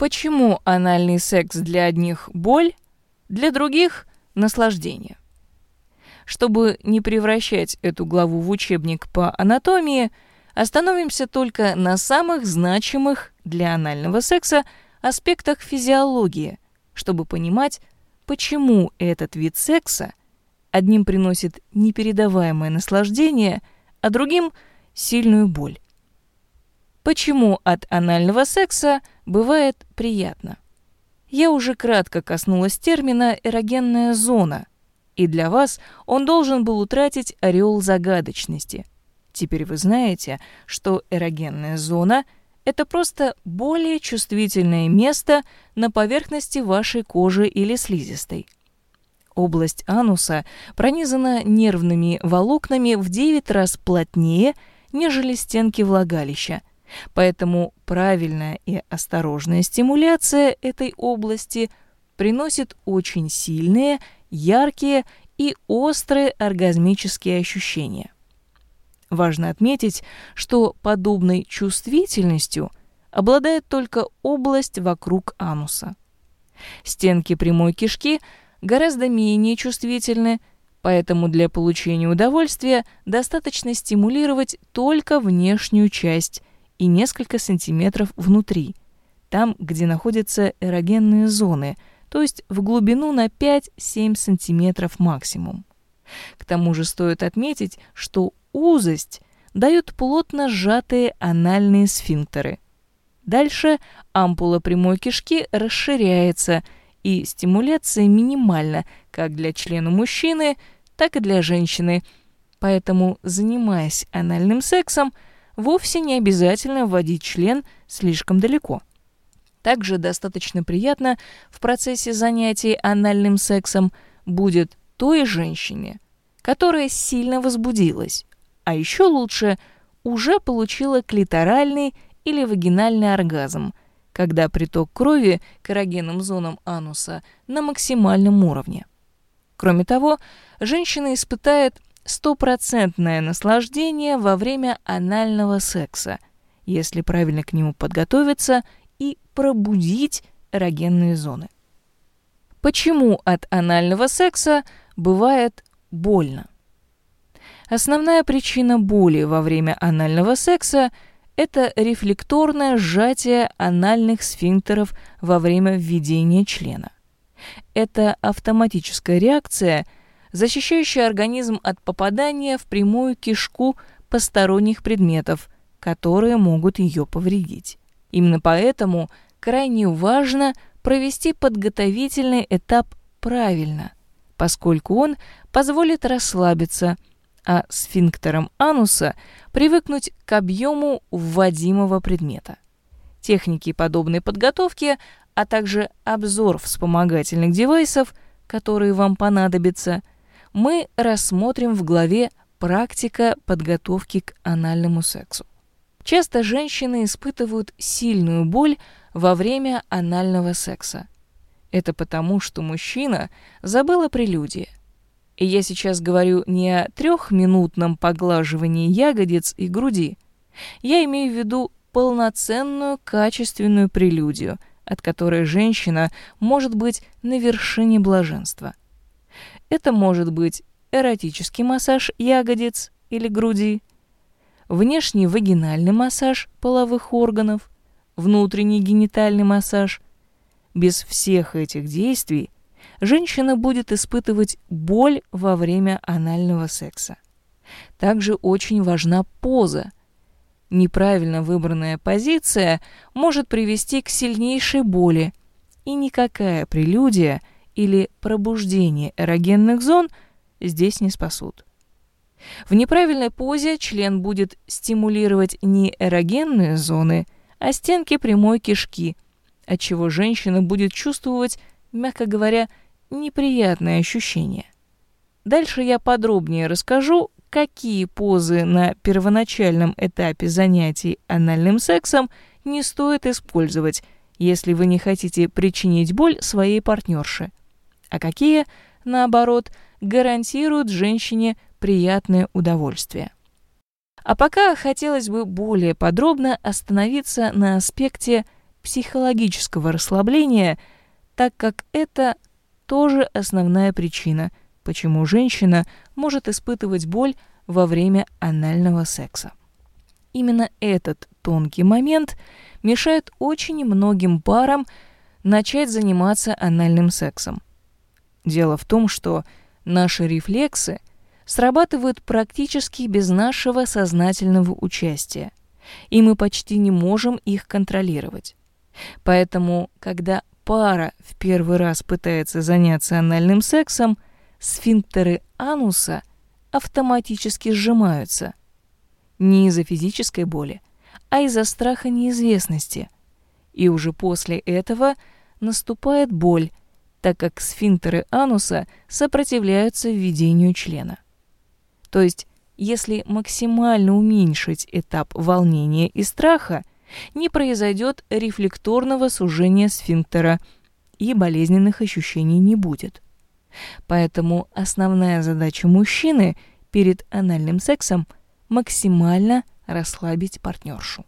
Почему анальный секс для одних – боль, для других – наслаждение? Чтобы не превращать эту главу в учебник по анатомии, остановимся только на самых значимых для анального секса аспектах физиологии, чтобы понимать, почему этот вид секса одним приносит непередаваемое наслаждение, а другим – сильную боль. Почему от анального секса бывает приятно? Я уже кратко коснулась термина «эрогенная зона», и для вас он должен был утратить ореол загадочности. Теперь вы знаете, что эрогенная зона – это просто более чувствительное место на поверхности вашей кожи или слизистой. Область ануса пронизана нервными волокнами в 9 раз плотнее, нежели стенки влагалища – Поэтому правильная и осторожная стимуляция этой области приносит очень сильные, яркие и острые оргазмические ощущения. Важно отметить, что подобной чувствительностью обладает только область вокруг ануса. Стенки прямой кишки гораздо менее чувствительны, поэтому для получения удовольствия достаточно стимулировать только внешнюю часть и несколько сантиметров внутри, там, где находятся эрогенные зоны, то есть в глубину на 5-7 сантиметров максимум. К тому же стоит отметить, что узость дают плотно сжатые анальные сфинктеры. Дальше ампула прямой кишки расширяется, и стимуляция минимальна как для члена мужчины, так и для женщины. Поэтому, занимаясь анальным сексом, вовсе не обязательно вводить член слишком далеко. Также достаточно приятно в процессе занятий анальным сексом будет той женщине, которая сильно возбудилась, а еще лучше уже получила клиторальный или вагинальный оргазм, когда приток крови к эрогенным зонам ануса на максимальном уровне. Кроме того, женщина испытает стопроцентное наслаждение во время анального секса, если правильно к нему подготовиться и пробудить эрогенные зоны. Почему от анального секса бывает больно? Основная причина боли во время анального секса – это рефлекторное сжатие анальных сфинктеров во время введения члена. Это автоматическая реакция – защищающая организм от попадания в прямую кишку посторонних предметов, которые могут ее повредить. Именно поэтому крайне важно провести подготовительный этап правильно, поскольку он позволит расслабиться, а сфинктером ануса привыкнуть к объему вводимого предмета. Техники подобной подготовки, а также обзор вспомогательных девайсов, которые вам понадобятся – мы рассмотрим в главе «Практика подготовки к анальному сексу». Часто женщины испытывают сильную боль во время анального секса. Это потому, что мужчина забыл о прелюдии. И я сейчас говорю не о трехминутном поглаживании ягодиц и груди. Я имею в виду полноценную качественную прелюдию, от которой женщина может быть на вершине блаженства. Это может быть эротический массаж ягодиц или груди, внешний вагинальный массаж половых органов, внутренний генитальный массаж. Без всех этих действий женщина будет испытывать боль во время анального секса. Также очень важна поза. Неправильно выбранная позиция может привести к сильнейшей боли, и никакая прелюдия – или пробуждение эрогенных зон здесь не спасут. В неправильной позе член будет стимулировать не эрогенные зоны, а стенки прямой кишки, отчего женщина будет чувствовать, мягко говоря, неприятные ощущения. Дальше я подробнее расскажу, какие позы на первоначальном этапе занятий анальным сексом не стоит использовать, если вы не хотите причинить боль своей партнерше а какие, наоборот, гарантируют женщине приятное удовольствие. А пока хотелось бы более подробно остановиться на аспекте психологического расслабления, так как это тоже основная причина, почему женщина может испытывать боль во время анального секса. Именно этот тонкий момент мешает очень многим парам начать заниматься анальным сексом. Дело в том, что наши рефлексы срабатывают практически без нашего сознательного участия, и мы почти не можем их контролировать. Поэтому, когда пара в первый раз пытается заняться анальным сексом, сфинктеры ануса автоматически сжимаются. Не из-за физической боли, а из-за страха неизвестности. И уже после этого наступает боль, так как сфинктеры ануса сопротивляются введению члена. То есть, если максимально уменьшить этап волнения и страха, не произойдет рефлекторного сужения сфинктера и болезненных ощущений не будет. Поэтому основная задача мужчины перед анальным сексом – максимально расслабить партнершу.